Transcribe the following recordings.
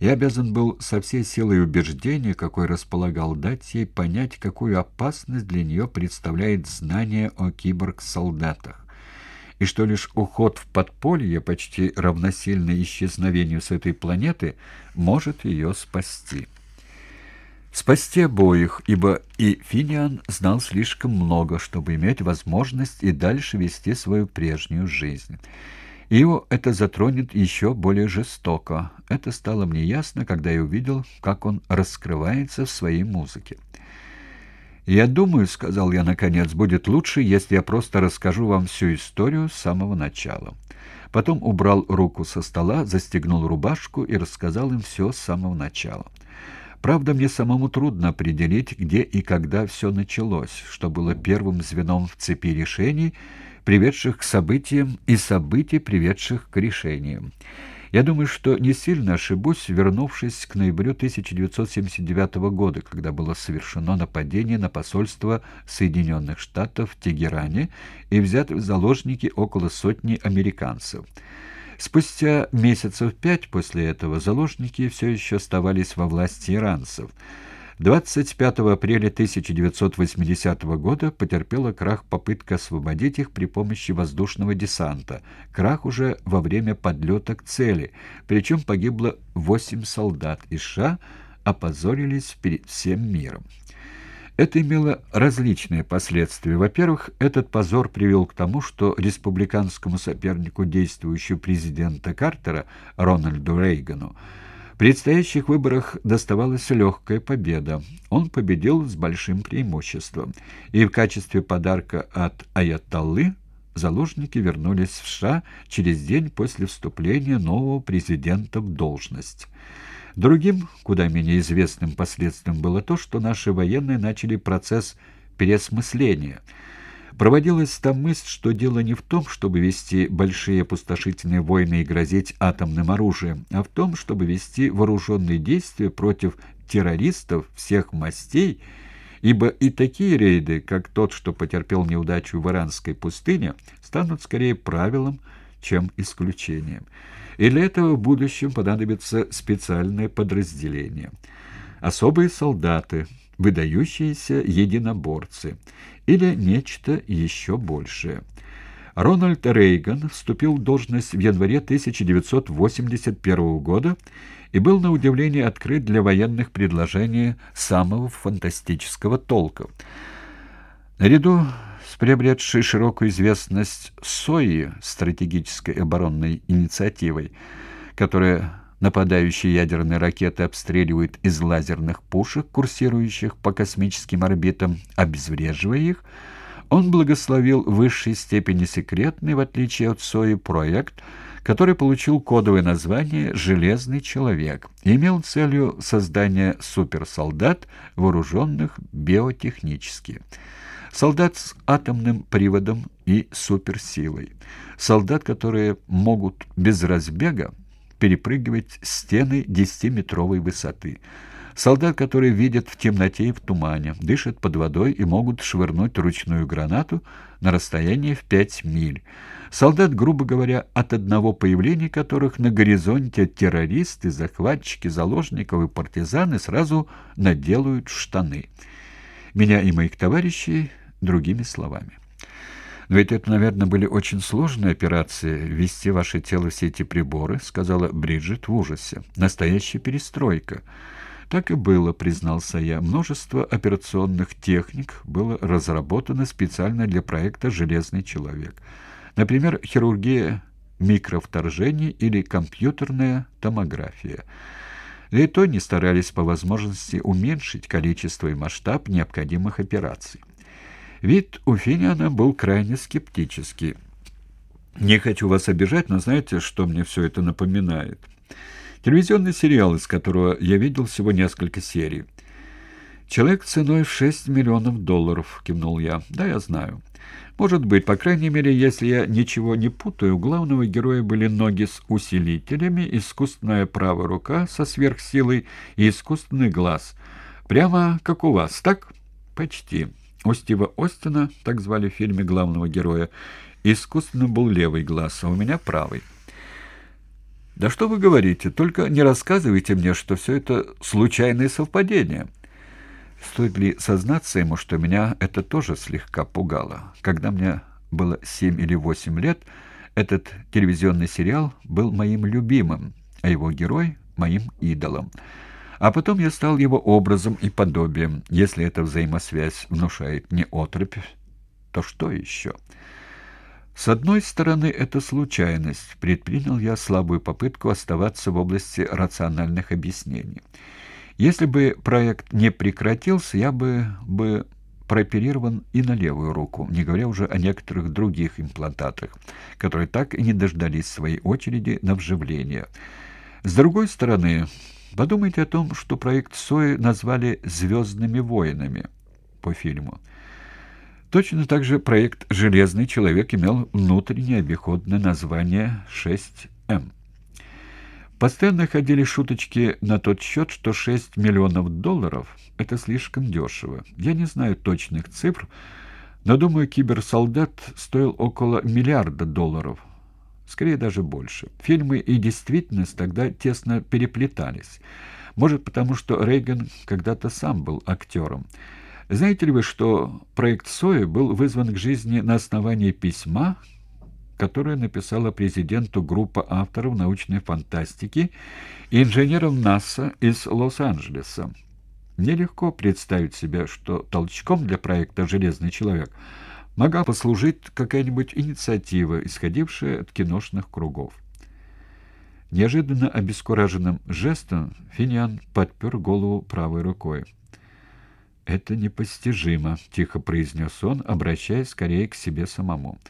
Я обязан был со всей силой убеждения, какой располагал дать ей понять, какую опасность для нее представляет знание о киборг-солдатах и что лишь уход в подполье, почти равносильно исчезновению с этой планеты, может ее спасти. Спасти обоих, ибо и Финиан знал слишком много, чтобы иметь возможность и дальше вести свою прежнюю жизнь. Его это затронет еще более жестоко. Это стало мне ясно, когда я увидел, как он раскрывается в своей музыке. «Я думаю, — сказал я наконец, — будет лучше, если я просто расскажу вам всю историю с самого начала». Потом убрал руку со стола, застегнул рубашку и рассказал им все с самого начала. Правда, мне самому трудно определить, где и когда все началось, что было первым звеном в цепи решений — приведших к событиям, и событий, приведших к решениям. Я думаю, что не сильно ошибусь, вернувшись к ноябрю 1979 года, когда было совершено нападение на посольство Соединенных Штатов в Тегеране и взяты в заложники около сотни американцев. Спустя месяцев пять после этого заложники все еще оставались во власти иранцев – 25 апреля 1980 года потерпела крах попытка освободить их при помощи воздушного десанта. Крах уже во время подлета к цели, причем погибло 8 солдат из США, опозорились перед всем миром. Это имело различные последствия. Во-первых, этот позор привел к тому, что республиканскому сопернику действующего президента Картера, Рональду Рейгану, предстоящих выборах доставалась легкая победа. Он победил с большим преимуществом. И в качестве подарка от Аятоллы заложники вернулись в США через день после вступления нового президента в должность. Другим, куда менее известным последствием было то, что наши военные начали процесс переосмысления – Проводилась там мысль, что дело не в том, чтобы вести большие опустошительные войны и грозить атомным оружием, а в том, чтобы вести вооруженные действия против террористов всех мастей, ибо и такие рейды, как тот, что потерпел неудачу в Иранской пустыне, станут скорее правилом, чем исключением. И для этого в будущем понадобится специальное подразделение. Особые солдаты, выдающиеся единоборцы или нечто еще большее. Рональд Рейган вступил в должность в январе 1981 года и был на удивление открыт для военных предложений самого фантастического толка. Наряду с приобретшей широкую известность СОИ, стратегической оборонной инициативой, которая Нападающие ядерные ракеты обстреливают из лазерных пушек, курсирующих по космическим орбитам, обезвреживая их, он благословил в высшей степени секретный, в отличие от СОИ, проект, который получил кодовое название «Железный человек» и имел целью создание суперсолдат, вооруженных биотехнически. Солдат с атомным приводом и суперсилой. Солдат, которые могут без разбега перепрыгивать стены десятиметровой высоты. Солдат, которые видят в темноте и в тумане, дышат под водой и могут швырнуть ручную гранату на расстоянии в пять миль. Солдат, грубо говоря, от одного появления которых на горизонте террористы, захватчики, заложников и партизаны сразу наделают штаны. Меня и моих товарищей другими словами. «Но ведь это, наверное, были очень сложные операции, ввести в ваше тело все эти приборы», — сказала Бриджит в ужасе. «Настоящая перестройка». Так и было, признался я. Множество операционных техник было разработано специально для проекта «Железный человек». Например, хирургия микровторжений или компьютерная томография. Да и то не старались по возможности уменьшить количество и масштаб необходимых операций. Вид у Финиана был крайне скептический. «Не хочу вас обижать, но знаете, что мне все это напоминает?» Телевизионный сериал, из которого я видел всего несколько серий. «Человек ценой в 6 миллионов долларов», — кивнул я. «Да, я знаю. Может быть, по крайней мере, если я ничего не путаю, у главного героя были ноги с усилителями, искусственная правая рука со сверхсилой и искусственный глаз. Прямо как у вас, так?» «Почти». У Стива Остина, так звали в фильме главного героя, искусственно был левый глаз, а у меня правый. «Да что вы говорите? Только не рассказывайте мне, что все это случайное совпадение». Стоит ли сознаться ему, что меня это тоже слегка пугало? Когда мне было семь или восемь лет, этот телевизионный сериал был моим любимым, а его герой — моим идолом. А потом я стал его образом и подобием. Если эта взаимосвязь внушает не отрыбь, то что еще?» С одной стороны, это случайность. Предпринял я слабую попытку оставаться в области рациональных объяснений. Если бы проект не прекратился, я бы бы прооперирован и на левую руку, не говоря уже о некоторых других имплантатах, которые так и не дождались своей очереди на вживление. С другой стороны, подумайте о том, что проект Сои назвали «Звездными воинами» по фильму. Точно так же проект «Железный человек» имел внутреннее обиходное название 6М. Постоянно ходили шуточки на тот счет, что 6 миллионов долларов — это слишком дешево. Я не знаю точных цифр, но, думаю, киберсолдат стоил около миллиарда долларов. Скорее, даже больше. Фильмы и действительность тогда тесно переплетались. Может, потому что Рейган когда-то сам был актером. Знаете ли вы, что проект Сои был вызван к жизни на основании письма, которое написала президенту группа авторов научной фантастики и инженеров НАСА из Лос-Анджелеса? Нелегко представить себе, что толчком для проекта «Железный человек» могла послужить какая-нибудь инициатива, исходившая от киношных кругов. Неожиданно обескураженным жестом Финиан подпер голову правой рукой. «Это непостижимо», — тихо произнес он, обращаясь скорее к себе самому.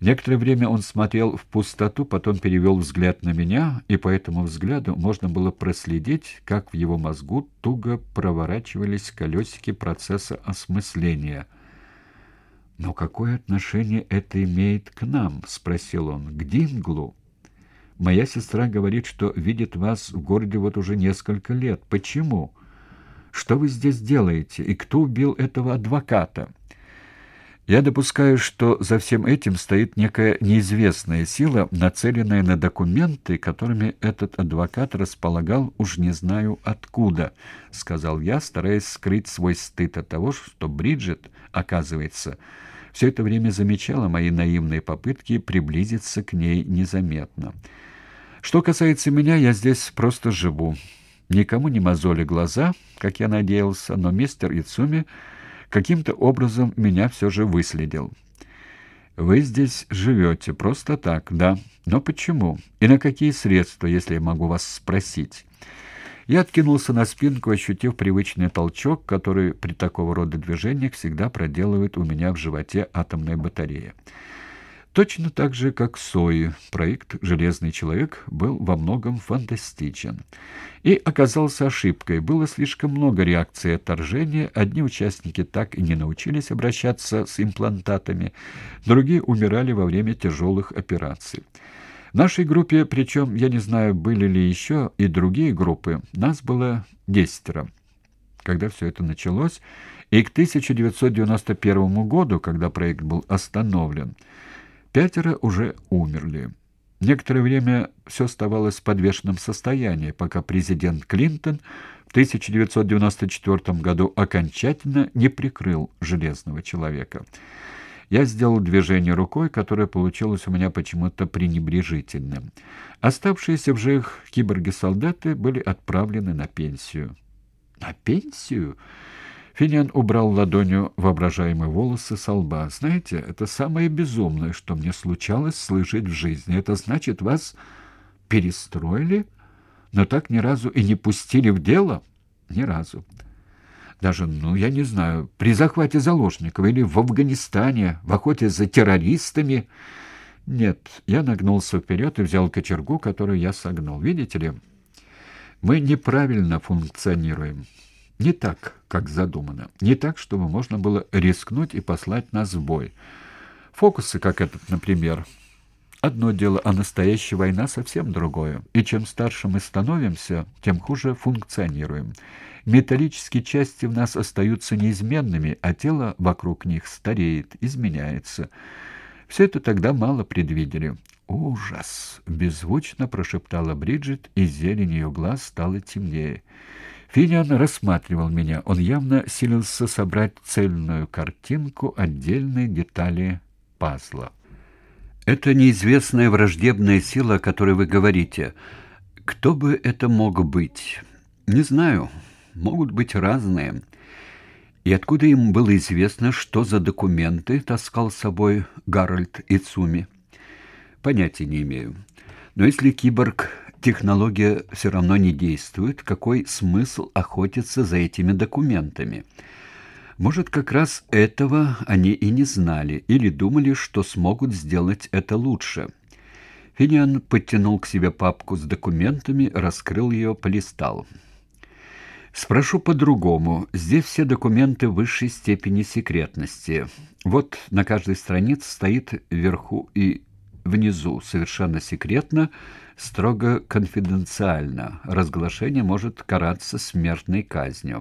Некоторое время он смотрел в пустоту, потом перевел взгляд на меня, и по этому взгляду можно было проследить, как в его мозгу туго проворачивались колесики процесса осмысления. «Но какое отношение это имеет к нам?» — спросил он. «К Динглу?» «Моя сестра говорит, что видит вас в городе вот уже несколько лет. Почему?» Что вы здесь делаете? И кто убил этого адвоката? Я допускаю, что за всем этим стоит некая неизвестная сила, нацеленная на документы, которыми этот адвокат располагал уж не знаю откуда, сказал я, стараясь скрыть свой стыд от того, что Бриджит, оказывается, все это время замечала мои наивные попытки приблизиться к ней незаметно. Что касается меня, я здесь просто живу. Никому не мозоли глаза, как я надеялся, но мистер Ицуми каким-то образом меня все же выследил. «Вы здесь живете просто так, да? Но почему? И на какие средства, если я могу вас спросить?» Я откинулся на спинку, ощутив привычный толчок, который при такого рода движениях всегда проделывает у меня в животе атомная батарея. Точно так же, как Сои, проект «Железный человек» был во многом фантастичен. И оказался ошибкой. Было слишком много реакций отторжения. Одни участники так и не научились обращаться с имплантатами, другие умирали во время тяжелых операций. В нашей группе, причем, я не знаю, были ли еще и другие группы, нас было десятеро. Когда все это началось, и к 1991 году, когда проект был остановлен, Пятеро уже умерли. Некоторое время все оставалось в подвешенном состоянии, пока президент Клинтон в 1994 году окончательно не прикрыл «железного человека». Я сделал движение рукой, которое получилось у меня почему-то пренебрежительным. Оставшиеся в живых киборги-солдаты были отправлены на пенсию. «На пенсию?» Финиан убрал ладонью воображаемые волосы со лба. «Знаете, это самое безумное, что мне случалось слышать в жизни. Это значит, вас перестроили, но так ни разу и не пустили в дело? Ни разу. Даже, ну, я не знаю, при захвате заложников или в Афганистане, в охоте за террористами...» «Нет, я нагнулся вперед и взял кочергу, которую я согнул. Видите ли, мы неправильно функционируем». Не так, как задумано. Не так, чтобы можно было рискнуть и послать нас в бой. Фокусы, как этот, например. Одно дело, а настоящая война совсем другое. И чем старше мы становимся, тем хуже функционируем. Металлические части в нас остаются неизменными, а тело вокруг них стареет, изменяется. Все это тогда мало предвидели. «Ужас!» — беззвучно прошептала Бриджит, и зелень ее глаз стала темнее. Финиан рассматривал меня. Он явно силился собрать цельную картинку, отдельные детали пазла. «Это неизвестная враждебная сила, о которой вы говорите. Кто бы это мог быть? Не знаю. Могут быть разные. И откуда им было известно, что за документы таскал с собой Гарольд Ицуми? Понятия не имею. Но если киборг технология все равно не действует, какой смысл охотиться за этими документами? Может, как раз этого они и не знали или думали, что смогут сделать это лучше. Финиан подтянул к себе папку с документами, раскрыл ее, полистал. Спрошу по-другому. Здесь все документы высшей степени секретности. Вот на каждой странице стоит вверху и внизу совершенно секретно, строго конфиденциально. Разглашение может караться смертной казнью.